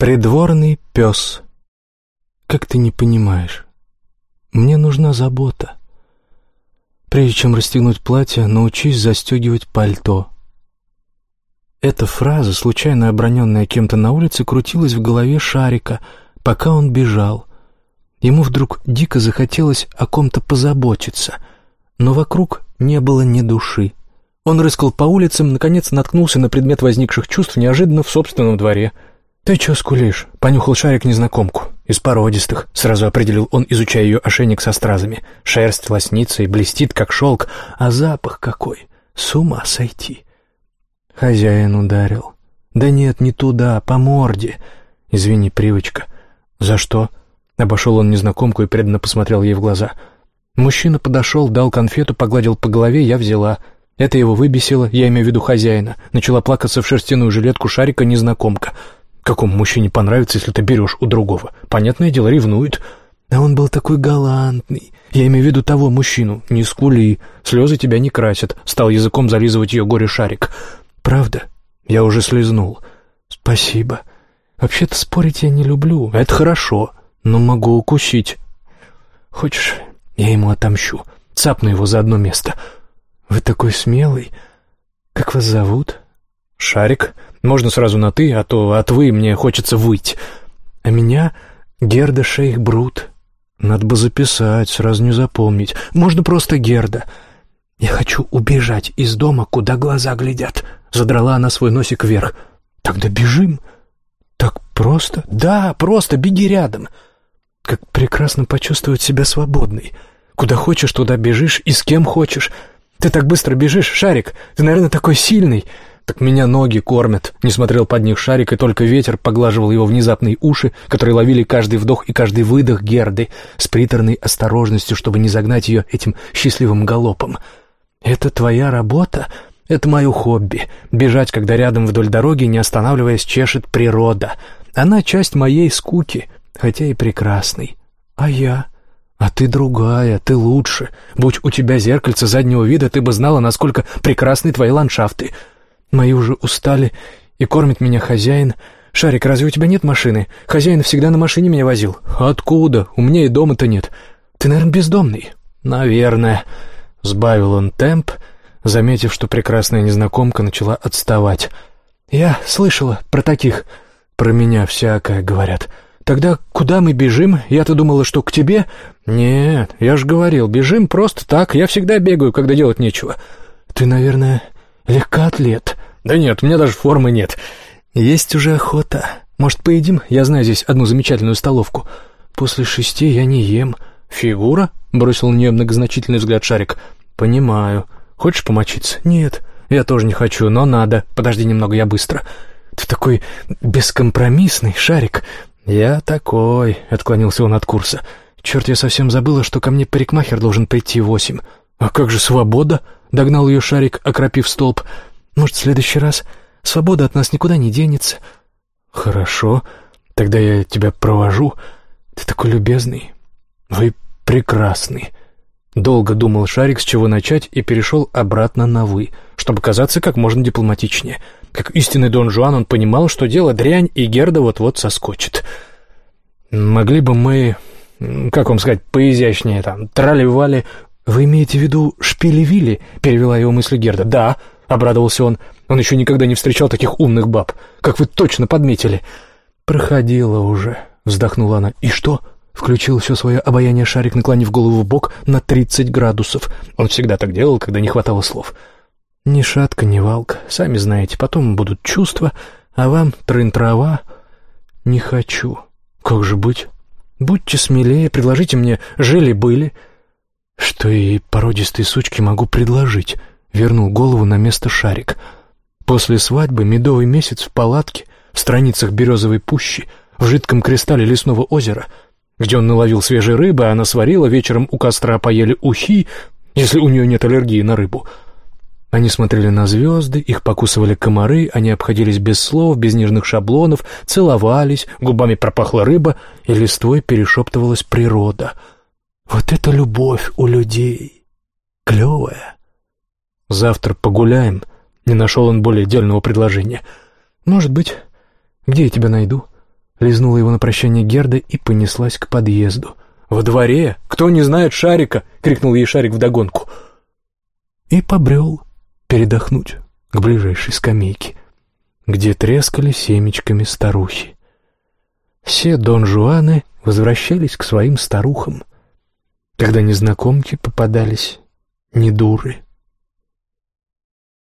Придворный пес. Как ты не понимаешь? Мне нужна забота. Прежде чем расстегнуть платье, научись застегивать пальто. Эта фраза, случайно оброненная кем-то на улице, крутилась в голове Шарика, пока он бежал. Ему вдруг дико захотелось о ком-то позаботиться, но вокруг не было ни души. Он рыскал по улицам, наконец наткнулся на предмет возникших чувств неожиданно в собственном дворе — «Ты чё скулишь?» — понюхал шарик незнакомку. «Из породистых», — сразу определил он, изучая ее ошейник со стразами. «Шерсть лоснится и блестит, как шелк, а запах какой! С ума сойти!» Хозяин ударил. «Да нет, не туда, по морде!» «Извини, привычка». «За что?» Обошел он незнакомку и преданно посмотрел ей в глаза. Мужчина подошел, дал конфету, погладил по голове, я взяла. Это его выбесило, я имею в виду хозяина. Начала плакаться в шерстяную жилетку шарика незнакомка — Какому мужчине понравится, если ты берешь у другого? Понятное дело, ревнует. А он был такой галантный. Я имею в виду того мужчину. Не скули, слезы тебя не красят. Стал языком зализывать ее горе-шарик. Правда? Я уже слезнул. Спасибо. Вообще-то спорить я не люблю. Это хорошо, но могу укусить. Хочешь, я ему отомщу. Цапну его за одно место. Вы такой смелый. Как вас зовут? Шарик. Можно сразу на «ты», а то от «вы» мне хочется выйти. А меня Герда Шейх Брут. Надо бы записать, сразу не запомнить. Можно просто Герда. Я хочу убежать из дома, куда глаза глядят. Задрала она свой носик вверх. Тогда бежим. Так просто? Да, просто беги рядом. Как прекрасно почувствовать себя свободной. Куда хочешь, туда бежишь, и с кем хочешь. Ты так быстро бежишь, Шарик. Ты, наверное, такой сильный. «Так меня ноги кормят», — не смотрел под них шарик, и только ветер поглаживал его внезапные уши, которые ловили каждый вдох и каждый выдох Герды с приторной осторожностью, чтобы не загнать ее этим счастливым галопом. «Это твоя работа?» Это мое хобби — бежать, когда рядом вдоль дороги, не останавливаясь, чешет природа. Она часть моей скуки, хотя и прекрасной. А я? А ты другая, ты лучше. Будь у тебя зеркальце заднего вида, ты бы знала, насколько прекрасны твои ландшафты. Мои уже устали, и кормит меня хозяин. Шарик, разве у тебя нет машины? Хозяин всегда на машине меня возил. Откуда? У меня и дома-то нет. Ты, наверное, бездомный? Наверное. Сбавил он темп, заметив, что прекрасная незнакомка начала отставать. Я слышала про таких. Про меня всякое говорят. Тогда куда мы бежим? Я-то думала, что к тебе. Нет, я же говорил, бежим просто так. Я всегда бегаю, когда делать нечего. Ты, наверное, легкоатлет. «Да нет, у меня даже формы нет. Есть уже охота. Может, поедим? Я знаю здесь одну замечательную столовку. После шести я не ем. Фигура?» — бросил на нее многозначительный взгляд Шарик. «Понимаю. Хочешь помочиться?» «Нет, я тоже не хочу, но надо. Подожди немного, я быстро». «Ты такой бескомпромиссный, Шарик». «Я такой», — отклонился он от курса. «Черт, я совсем забыла, что ко мне парикмахер должен прийти восемь». «А как же свобода?» — догнал ее Шарик, окропив столб. Может, в следующий раз свобода от нас никуда не денется?» «Хорошо, тогда я тебя провожу. Ты такой любезный. Вы прекрасный». Долго думал Шарик, с чего начать, и перешел обратно на «вы», чтобы казаться как можно дипломатичнее. Как истинный Дон Жуан он понимал, что дело дрянь, и Герда вот-вот соскочит. «Могли бы мы, как вам сказать, поизящнее, там, трали-вали...» «Вы имеете в виду шпили-вили?» — перевела его мысли Герда. «Да», обрадовался он. Он еще никогда не встречал таких умных баб. Как вы точно подметили. Проходила уже, вздохнула она. И что? Включил все свое обаяние шарик, наклонив голову в бок на тридцать градусов. Он всегда так делал, когда не хватало слов. Ни шатка, ни валка. Сами знаете, потом будут чувства, а вам трын-трава. Не хочу. Как же быть? Будьте смелее, предложите мне жили-были. Что и породистой сучке могу предложить? Вернул голову на место шарик. После свадьбы медовый месяц в палатке, в страницах березовой пущи, в жидком кристалле лесного озера, где он наловил свежей рыбы, она сварила, вечером у костра поели ухи, если у нее нет аллергии на рыбу. Они смотрели на звезды, их покусывали комары, они обходились без слов, без нежных шаблонов, целовались, губами пропахла рыба, и листвой перешептывалась природа. Вот это любовь у людей! Клевая! Завтра погуляем. Не нашел он более дельного предложения. Может быть. Где я тебя найду? Лизнула его на прощание Герда и понеслась к подъезду. «Во дворе? Кто не знает Шарика?» — крикнул ей Шарик вдогонку. И побрел передохнуть к ближайшей скамейке, где трескали семечками старухи. Все Дон Жуаны возвращались к своим старухам, когда незнакомки попадались не дуры.